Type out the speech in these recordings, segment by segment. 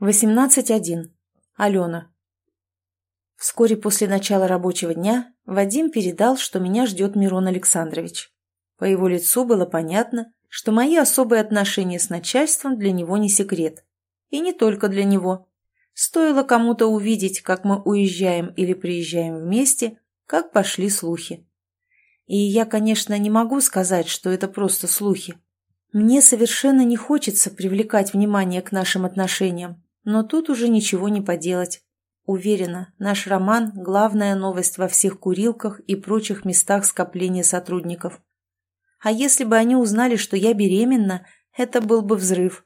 18.1. Алена. Вскоре после начала рабочего дня Вадим передал, что меня ждет Мирон Александрович. По его лицу было понятно, что мои особые отношения с начальством для него не секрет. И не только для него. Стоило кому-то увидеть, как мы уезжаем или приезжаем вместе, как пошли слухи. И я, конечно, не могу сказать, что это просто слухи. Мне совершенно не хочется привлекать внимание к нашим отношениям, но тут уже ничего не поделать. Уверена, наш роман – главная новость во всех курилках и прочих местах скопления сотрудников. А если бы они узнали, что я беременна, это был бы взрыв.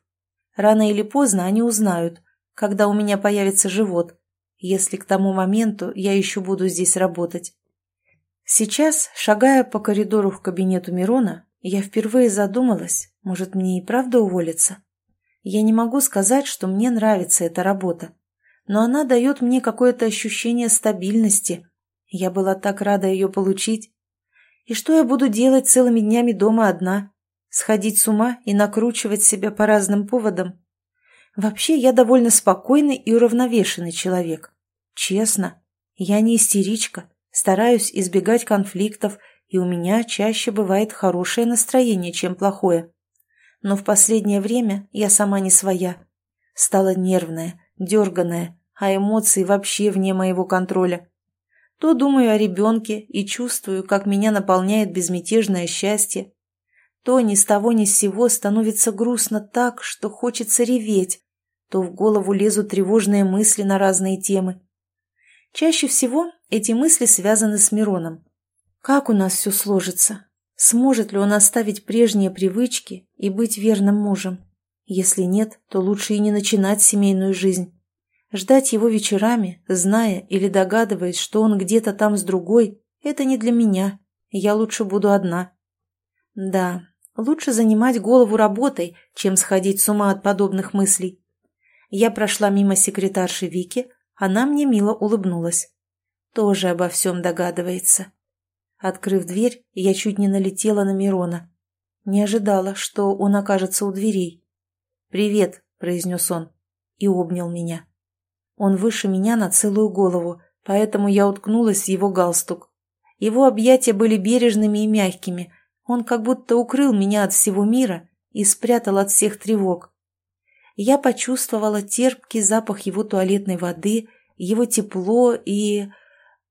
Рано или поздно они узнают, когда у меня появится живот, если к тому моменту я еще буду здесь работать. Сейчас, шагая по коридору к кабинету Мирона, я впервые задумалась, может мне и правда уволиться? Я не могу сказать, что мне нравится эта работа, но она дает мне какое-то ощущение стабильности. Я была так рада ее получить. И что я буду делать целыми днями дома одна? Сходить с ума и накручивать себя по разным поводам? Вообще, я довольно спокойный и уравновешенный человек. Честно, я не истеричка, стараюсь избегать конфликтов, и у меня чаще бывает хорошее настроение, чем плохое но в последнее время я сама не своя. Стала нервная, дерганая, а эмоции вообще вне моего контроля. То думаю о ребенке и чувствую, как меня наполняет безмятежное счастье, то ни с того ни с сего становится грустно так, что хочется реветь, то в голову лезут тревожные мысли на разные темы. Чаще всего эти мысли связаны с Мироном. Как у нас все сложится? Сможет ли он оставить прежние привычки и быть верным мужем? Если нет, то лучше и не начинать семейную жизнь. Ждать его вечерами, зная или догадываясь, что он где-то там с другой, это не для меня. Я лучше буду одна. Да, лучше занимать голову работой, чем сходить с ума от подобных мыслей. Я прошла мимо секретарши Вики, она мне мило улыбнулась. Тоже обо всем догадывается. Открыв дверь, я чуть не налетела на Мирона. Не ожидала, что он окажется у дверей. «Привет», — произнес он, и обнял меня. Он выше меня на целую голову, поэтому я уткнулась в его галстук. Его объятия были бережными и мягкими, он как будто укрыл меня от всего мира и спрятал от всех тревог. Я почувствовала терпкий запах его туалетной воды, его тепло и...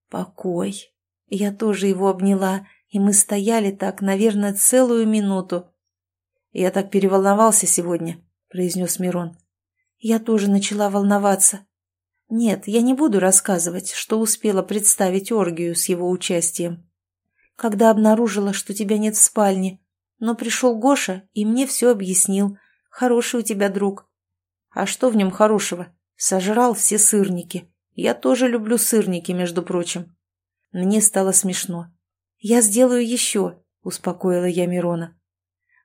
покой. Я тоже его обняла, и мы стояли так, наверное, целую минуту. «Я так переволновался сегодня», — произнес Мирон. Я тоже начала волноваться. Нет, я не буду рассказывать, что успела представить оргию с его участием. Когда обнаружила, что тебя нет в спальне, но пришел Гоша и мне все объяснил. Хороший у тебя друг. А что в нем хорошего? Сожрал все сырники. Я тоже люблю сырники, между прочим. Мне стало смешно. «Я сделаю еще», — успокоила я Мирона.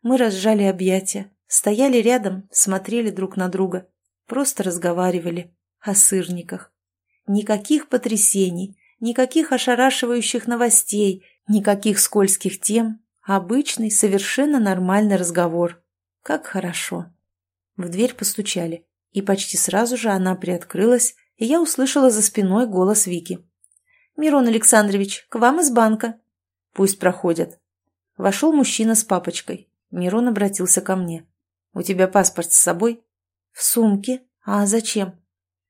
Мы разжали объятия, стояли рядом, смотрели друг на друга, просто разговаривали о сырниках. Никаких потрясений, никаких ошарашивающих новостей, никаких скользких тем. Обычный, совершенно нормальный разговор. Как хорошо. В дверь постучали, и почти сразу же она приоткрылась, и я услышала за спиной голос Вики. «Мирон Александрович, к вам из банка». «Пусть проходят». Вошел мужчина с папочкой. Мирон обратился ко мне. «У тебя паспорт с собой?» «В сумке. А зачем?»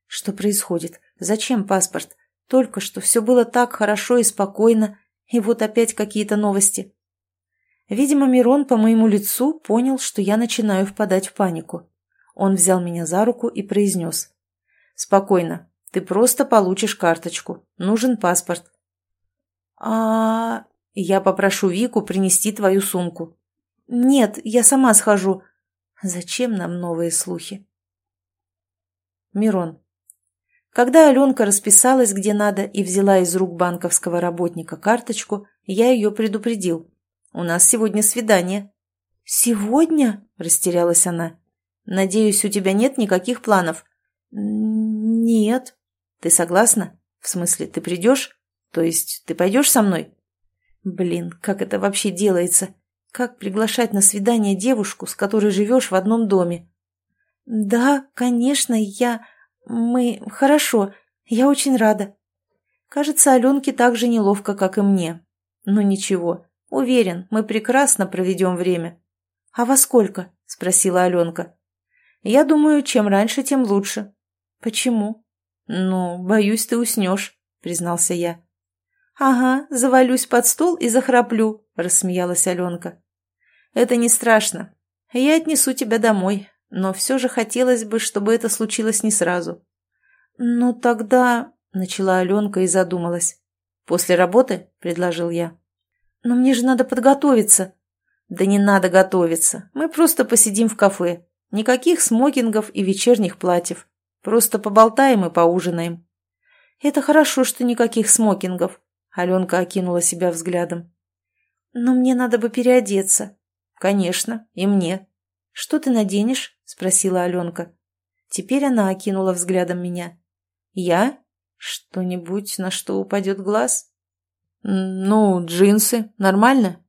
«Что происходит? Зачем паспорт? Только что все было так хорошо и спокойно, и вот опять какие-то новости». Видимо, Мирон по моему лицу понял, что я начинаю впадать в панику. Он взял меня за руку и произнес. «Спокойно. Ты просто получишь карточку. Нужен паспорт. А я попрошу Вику принести твою сумку. Нет, я сама схожу. Зачем нам новые слухи? Мирон. Когда Аленка расписалась где надо и взяла из рук банковского работника карточку, я ее предупредил. «У нас сегодня свидание». «Сегодня?» – растерялась она. «Надеюсь, у тебя нет никаких планов?» «Нет». Ты согласна? В смысле, ты придешь? То есть ты пойдешь со мной? Блин, как это вообще делается? Как приглашать на свидание девушку, с которой живешь в одном доме? «Да, конечно, я... Мы... Хорошо, я очень рада». Кажется, Аленке так же неловко, как и мне. Но ничего, уверен, мы прекрасно проведем время. «А во сколько?» – спросила Аленка. «Я думаю, чем раньше, тем лучше». «Почему?» «Ну, боюсь, ты уснешь», – признался я. «Ага, завалюсь под стол и захраплю», – рассмеялась Аленка. «Это не страшно. Я отнесу тебя домой, но все же хотелось бы, чтобы это случилось не сразу». «Ну тогда...» — начала Аленка и задумалась. «После работы?» — предложил я. «Но мне же надо подготовиться». «Да не надо готовиться. Мы просто посидим в кафе. Никаких смокингов и вечерних платьев. Просто поболтаем и поужинаем». «Это хорошо, что никаких смокингов», — Аленка окинула себя взглядом. «Но мне надо бы переодеться». «Конечно, и мне». «Что ты наденешь?» – спросила Аленка. Теперь она окинула взглядом меня. «Я? Что-нибудь, на что упадет глаз?» «Ну, джинсы. Нормально?»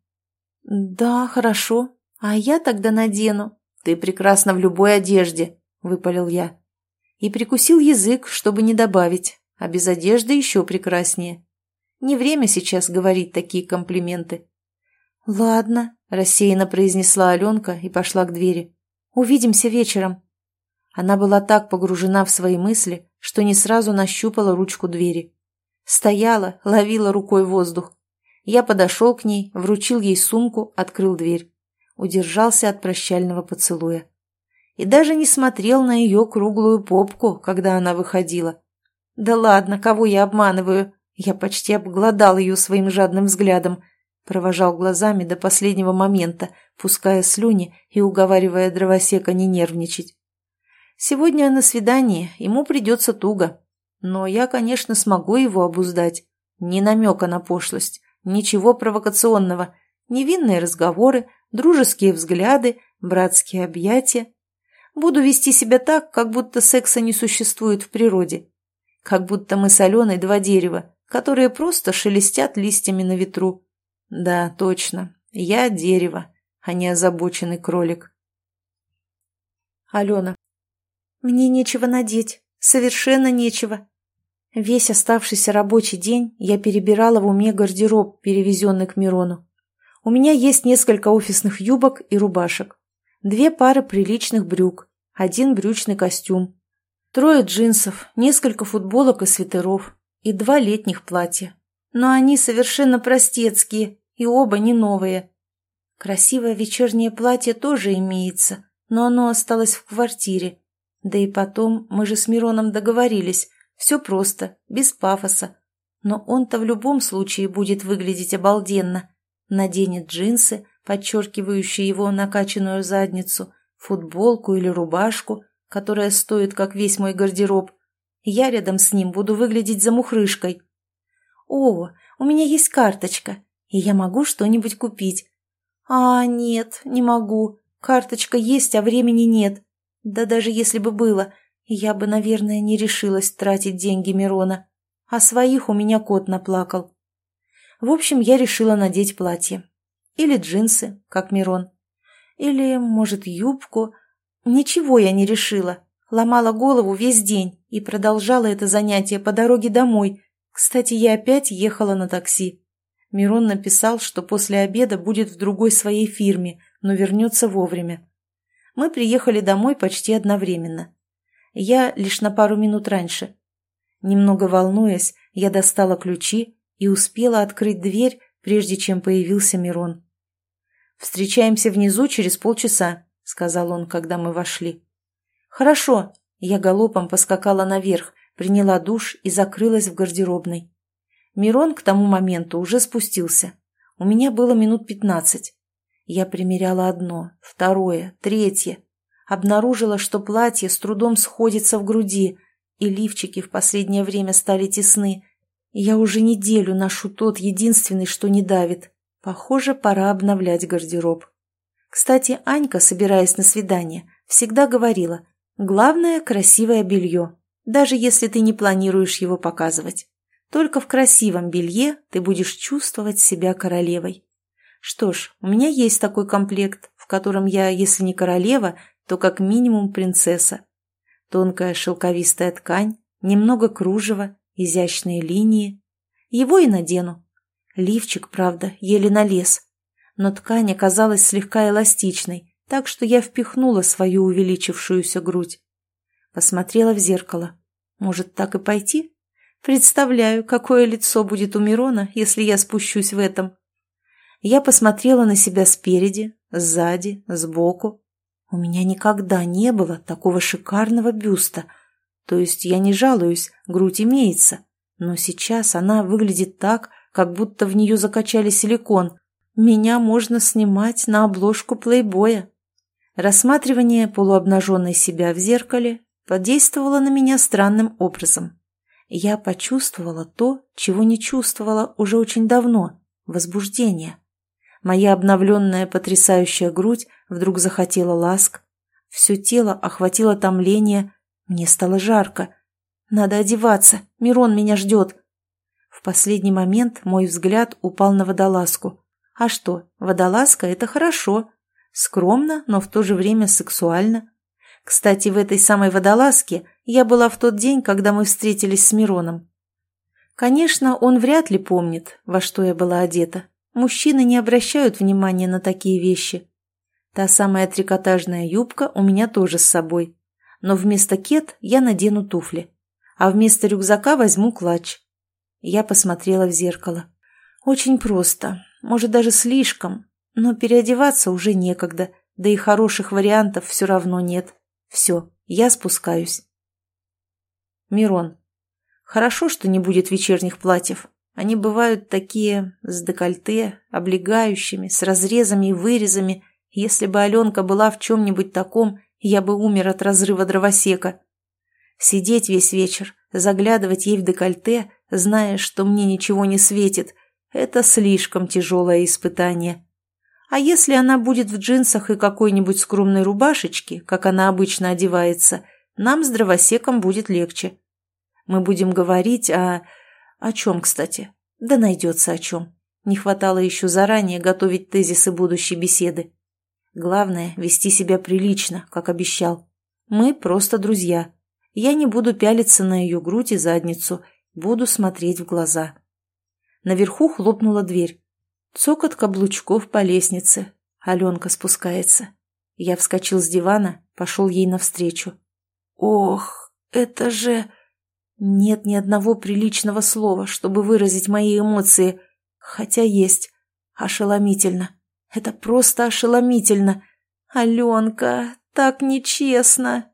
«Да, хорошо. А я тогда надену». «Ты прекрасна в любой одежде», — выпалил я. И прикусил язык, чтобы не добавить, а без одежды еще прекраснее. Не время сейчас говорить такие комплименты. «Ладно», – рассеянно произнесла Аленка и пошла к двери. «Увидимся вечером». Она была так погружена в свои мысли, что не сразу нащупала ручку двери. Стояла, ловила рукой воздух. Я подошел к ней, вручил ей сумку, открыл дверь. Удержался от прощального поцелуя. И даже не смотрел на ее круглую попку, когда она выходила. Да ладно, кого я обманываю? Я почти обглодал ее своим жадным взглядом – Провожал глазами до последнего момента, пуская слюни и уговаривая дровосека не нервничать. Сегодня на свидании ему придется туго. Но я, конечно, смогу его обуздать. Ни намека на пошлость, ничего провокационного. Невинные разговоры, дружеские взгляды, братские объятия. Буду вести себя так, как будто секса не существует в природе. Как будто мы с Аленой два дерева, которые просто шелестят листьями на ветру. Да, точно. Я дерево, а не озабоченный кролик. Алена. Мне нечего надеть. Совершенно нечего. Весь оставшийся рабочий день я перебирала в уме гардероб, перевезенный к Мирону. У меня есть несколько офисных юбок и рубашек, две пары приличных брюк, один брючный костюм, трое джинсов, несколько футболок и свитеров и два летних платья но они совершенно простецкие и оба не новые. Красивое вечернее платье тоже имеется, но оно осталось в квартире. Да и потом, мы же с Мироном договорились, все просто, без пафоса. Но он-то в любом случае будет выглядеть обалденно. Наденет джинсы, подчеркивающие его накачанную задницу, футболку или рубашку, которая стоит, как весь мой гардероб. Я рядом с ним буду выглядеть замухрышкой. «О, у меня есть карточка, и я могу что-нибудь купить». «А, нет, не могу. Карточка есть, а времени нет. Да даже если бы было, я бы, наверное, не решилась тратить деньги Мирона. А своих у меня кот наплакал. В общем, я решила надеть платье. Или джинсы, как Мирон. Или, может, юбку. Ничего я не решила. Ломала голову весь день и продолжала это занятие по дороге домой, кстати, я опять ехала на такси. Мирон написал, что после обеда будет в другой своей фирме, но вернется вовремя. Мы приехали домой почти одновременно. Я лишь на пару минут раньше. Немного волнуясь, я достала ключи и успела открыть дверь, прежде чем появился Мирон. «Встречаемся внизу через полчаса», — сказал он, когда мы вошли. «Хорошо», — я галопом поскакала наверх, приняла душ и закрылась в гардеробной. Мирон к тому моменту уже спустился. У меня было минут пятнадцать. Я примеряла одно, второе, третье. Обнаружила, что платье с трудом сходится в груди, и лифчики в последнее время стали тесны. Я уже неделю ношу тот единственный, что не давит. Похоже, пора обновлять гардероб. Кстати, Анька, собираясь на свидание, всегда говорила, главное – красивое белье даже если ты не планируешь его показывать. Только в красивом белье ты будешь чувствовать себя королевой. Что ж, у меня есть такой комплект, в котором я, если не королева, то как минимум принцесса. Тонкая шелковистая ткань, немного кружева, изящные линии. Его и надену. Лифчик, правда, еле налез. Но ткань оказалась слегка эластичной, так что я впихнула свою увеличившуюся грудь. Посмотрела в зеркало. Может, так и пойти? Представляю, какое лицо будет у Мирона, если я спущусь в этом. Я посмотрела на себя спереди, сзади, сбоку. У меня никогда не было такого шикарного бюста. То есть я не жалуюсь, грудь имеется. Но сейчас она выглядит так, как будто в нее закачали силикон. Меня можно снимать на обложку плейбоя. Рассматривание полуобнаженной себя в зеркале подействовало на меня странным образом. Я почувствовала то, чего не чувствовала уже очень давно – возбуждение. Моя обновленная потрясающая грудь вдруг захотела ласк. Все тело охватило томление. Мне стало жарко. Надо одеваться, Мирон меня ждет. В последний момент мой взгляд упал на водолазку. А что, водолазка – это хорошо. Скромно, но в то же время сексуально. Кстати, в этой самой водолазке я была в тот день, когда мы встретились с Мироном. Конечно, он вряд ли помнит, во что я была одета. Мужчины не обращают внимания на такие вещи. Та самая трикотажная юбка у меня тоже с собой. Но вместо кет я надену туфли. А вместо рюкзака возьму клатч. Я посмотрела в зеркало. Очень просто, может даже слишком, но переодеваться уже некогда, да и хороших вариантов все равно нет. Все, я спускаюсь. Мирон. Хорошо, что не будет вечерних платьев. Они бывают такие с декольте, облегающими, с разрезами и вырезами. Если бы Аленка была в чем-нибудь таком, я бы умер от разрыва дровосека. Сидеть весь вечер, заглядывать ей в декольте, зная, что мне ничего не светит, это слишком тяжелое испытание. А если она будет в джинсах и какой-нибудь скромной рубашечке, как она обычно одевается, нам с дровосеком будет легче. Мы будем говорить о... О чем, кстати? Да найдется о чем. Не хватало еще заранее готовить тезисы будущей беседы. Главное – вести себя прилично, как обещал. Мы просто друзья. Я не буду пялиться на ее грудь и задницу, буду смотреть в глаза. Наверху хлопнула дверь. Цокот каблучков по лестнице. Аленка спускается. Я вскочил с дивана, пошел ей навстречу. «Ох, это же...» Нет ни одного приличного слова, чтобы выразить мои эмоции. Хотя есть. Ошеломительно. Это просто ошеломительно. Аленка, так нечестно.